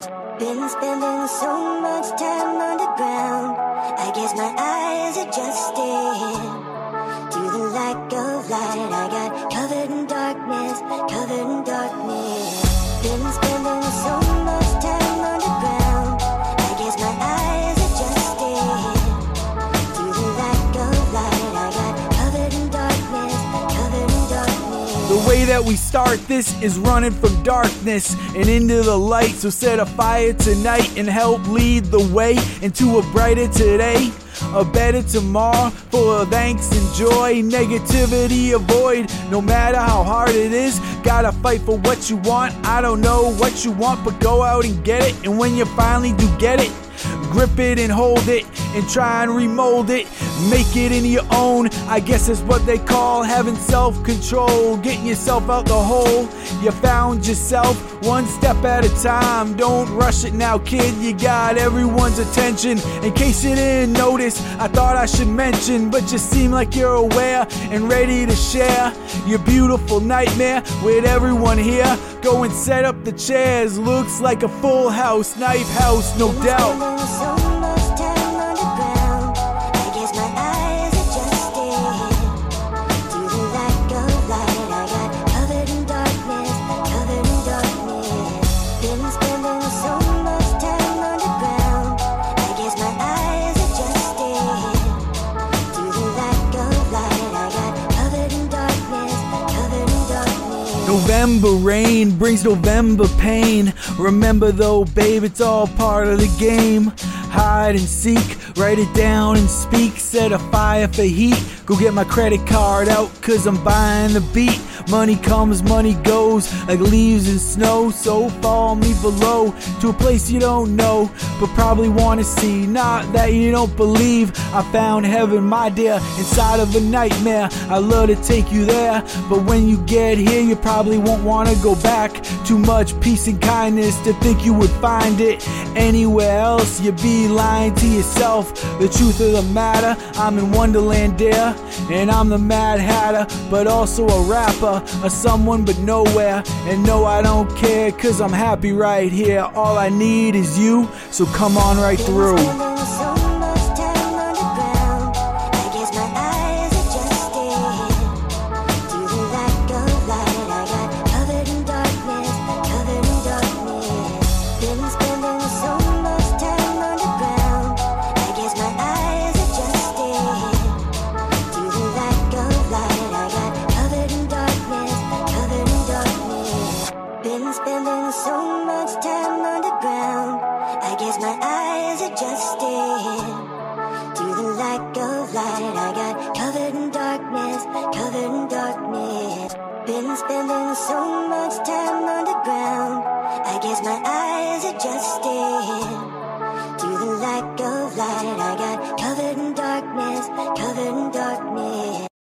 Been spending so much time underground. I guess my eyes adjusted to the lack of light. I got covered in darkness, covered in darkness. The way that we start this is running from darkness and into the light. So set a fire tonight and help lead the way into a brighter today. A better tomorrow full of thanks and joy. Negativity avoid no matter how hard it is. Gotta fight for what you want. I don't know what you want, but go out and get it. And when you finally do get it, grip it and hold it and try and remold it. Make it into your own. I guess that's what they call having self control. Getting yourself out the hole. You found yourself one step at a time. Don't rush it now, kid. You got everyone's attention. In case you didn't notice, I thought I should mention, but you seem like you're aware and ready to share your beautiful nightmare with everyone here. Go and set up the chairs. Looks like a full house, knife house, no doubt. November rain brings November pain. Remember though, babe, it's all part of the game. Hide and seek, write it down and speak. Set a fire for heat. Go get my credit card out, cause I'm buying the beat. Money comes, money goes, like leaves in snow. So fall me below to a place you don't know, but probably wanna see. Not that you don't believe. I found heaven, my dear, inside of a nightmare. I love to take you there, but when you get here, you probably won't wanna go back. Too much peace and kindness to think you would find it anywhere else. You'd be lying to yourself. The truth of the matter, I'm in Wonderland, dear, and I'm the Mad Hatter, but also a rapper, a someone but nowhere. And no, I don't care, cause I'm happy right here. All I need is you, so come on right through. Been spending so much time underground. I guess my eyes adjusted to the lack of light. I got covered in darkness, covered in darkness. Been spending so much time underground. I guess my eyes adjusted